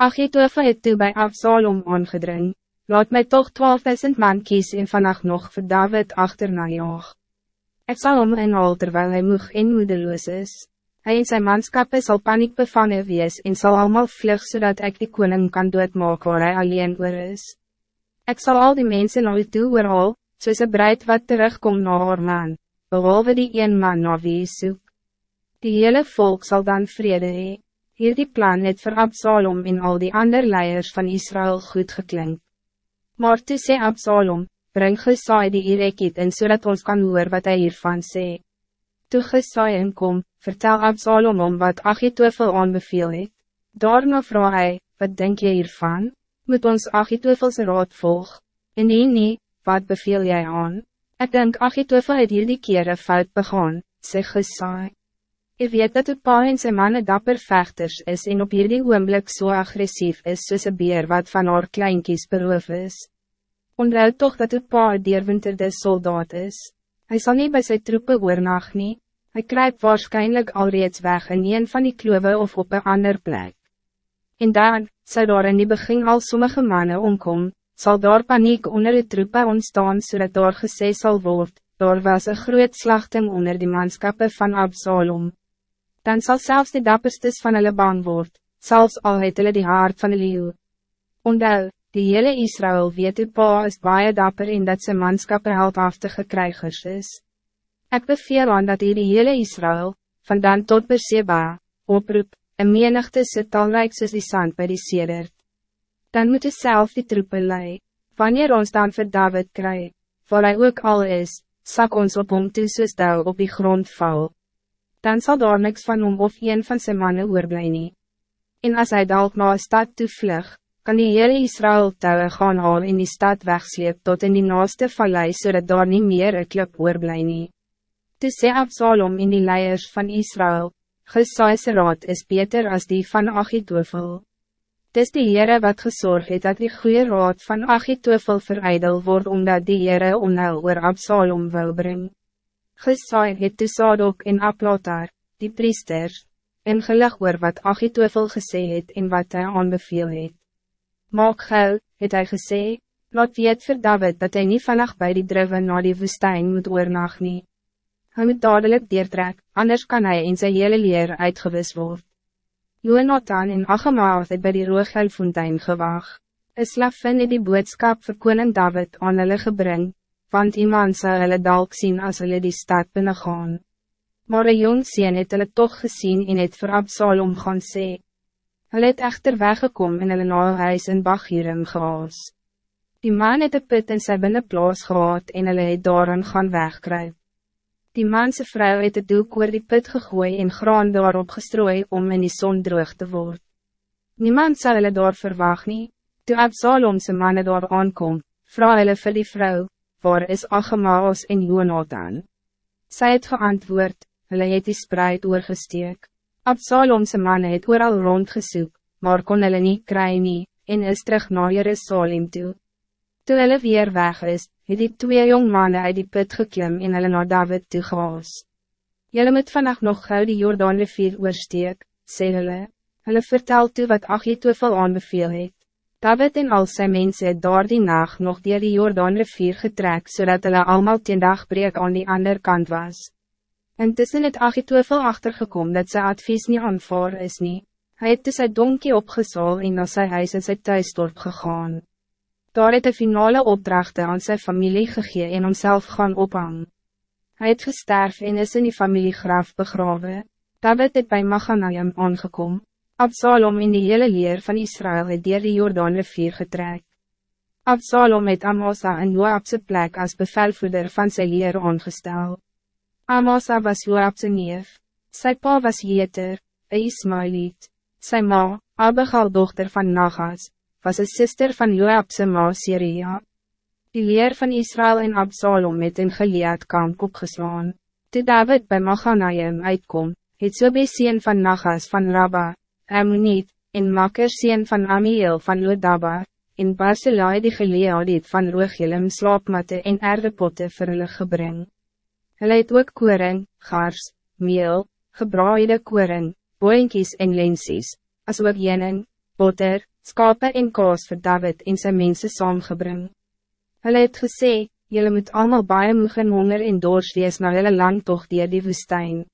Achitofel het toe bij Absalom aangedring, laat mij toch 12.000 man kies en vannacht nog voor David achterna jaag. Ik zal om inhaal terwijl hij moeg en moedeloos is. Hij en zijn manskappe zal paniek bevangen wees en zal allemaal vlug zodat ik die koning kan doodmaak waar hij alleen oor is. Ik zal al die mensen naar u toe oorhaal, soos een breid wat terugkomt naar haar man, behalve die een man na wie soek. Die hele volk zal dan vrede hee. Hier die plan het vir Absalom en al die andere leiers van Israël goed geklink. Maar toe sê Absalom, breng gesaai die Irekiet in zodat ons kan hoor wat hij hiervan sê. Toe gesaai inkom, vertel Absalom om wat Achitofel aanbeveel het. Daarna vraag hy, wat denk je hiervan? Moet ons Achitofels raad volg? En nie nie, wat beveel jij aan? Ik denk Achitofel het hierdie keer een fout begaan, sê gesaai. Je weet dat het pa en sy manne dapper vechters is en op hierdie oomblik so agressief is soos een beer wat van haar kleinkies beroof is. Onthou toch dat het pa deerwinterde soldaat is. Hij zal niet bij zijn troepen oornag nie. Hy kruip waarschijnlijk alreeds weg in een van die klove of op een ander plek. En dan, zou daar in die begin al sommige mannen omkom, zal daar paniek onder de troepen ontstaan zodat daar gesê sal word, daar was een groot slachting onder die manschappen van Absalom. Dan zal zelfs de dapperstes van hulle bang word, zelfs al het hulle die hart van de leeuw. Ondel, die hele Israël weet u pa is baie dapper en dat zijn manskappe heldhaftige krijgers is. Ik beveel aan dat die hele Israël, van dan tot Berseba, oproep, en menigte sit talrijk soos die sand by die sedert. Dan moet u zelf die troepen lei, wanneer ons dan voor David kry, waar hij ook al is, sak ons op hom toe soos dou op die grond val. Dan zal daar niks van hom of een van zijn mannen oorblij nie. En as hy dalk na een stad toe vlug, kan die hele Israël touwe gaan haal in die stad wegsleep tot in die naaste vallei zodat daar niet meer een klip oorblij nie. Toe sê Absalom in die leiers van Israël, Gesaise raad is beter als die van Achitofel. Dis die Heere wat gezorgd het dat die goede raad van Achitofel verijdel wordt omdat die Heere onheil oor Absalom wil brengen. Gesaai het toe Sadok en Aplatar, die priesters, en gelig oor wat Achitofel gesê het en wat hij aanbeveel het. Maak gel, het hij gesê, laat weet vir David dat hij niet vannacht bij die driven na die woestijn moet oornag nie. Hij moet dadelijk deertrek, anders kan hij in zijn hele leer uitgewis worden. Jonathan en Achamaat het by die Rooghelfontein gewaag. Een slavin het die boodskap vir koning David aan hulle gebring, want iemand zou hulle dalk zien als hulle die stad binnengaan. Maar een jong sien het hulle toch gezien en het vir Absalom gaan sê. Hulle het echter weggekom en hulle na huis in Bachirum gehaas. Die man het een put in sy binnenplaas gehad en hulle het daarin gaan wegkruip. Die manse vrouw het het doek oor die put gegooi en graan daarop gestrooi om in die zon droog te worden. Niemand zal hulle daar verwag nie, toe Absalomse manne daar aankom, vraag hulle vir die vrou, waar is Achemaos en Jonathan? Sy het geantwoord, hulle het die spreid oorgesteek. Absalomse manne het ooral rondgesoek, maar kon hulle nie kry nie, en is terug na Jerusalem toe. Toe hulle weer weg is, het die twee jong mannen uit die put geklim en hulle na David toe gehaas. Julle moet vannacht nog gauw die Jordaan rivier oorsteek, sê hulle. Hulle vertel toe wat Achitofel aanbeveel het. David en al zijn mensen het daar die nacht nog dier die Jordaan rivier getrek, zodat hulle allemaal ten dagbreek aan die andere kant was. Intussen het Achitofel achtergekom dat zijn advies niet aanvaar is nie. Hij het sy donkie opgesaal en na sy huis in sy thuisdorp gegaan. Daar het een finale opdrachten aan zijn familie gegee en homself gaan ophang. Hij het gesterf en is in die familiegraf begraven. David het bij Machanaim aangekom. Absalom in die hele leer van Israël het dier die Jordaan rivier getrek. Absalom het Amasa in Joabse plek als bevelvoerder van zijn leer aangestel. Amasa was Joabse neef. Sy pa was Jeter, een Ismailiet. Sy ma, Abigail dochter van Nagas, was een sister van Joabse ma Syria. Die leer van Israël en Absalom met een geleerd kamp opgeslaan. Toe David bij Machanaim uitkom, het Sobesien van Nagas van Rabba, Ammonit, en Makker sien van Amiel van Lodaba, en Barcelai die geleerd van Roogjelem slaapmatte en erdepotte vir hulle gebring. Hulle het ook koring, gars, meel, gebraaide koring, boinkies en lensies, as ook jening, boter, skape en kaas vir David en sy mense saamgebring. Hulle het gesê, Jullie moet allemaal baie moeg en honger en dors wees na hulle land toch dier die woestijn.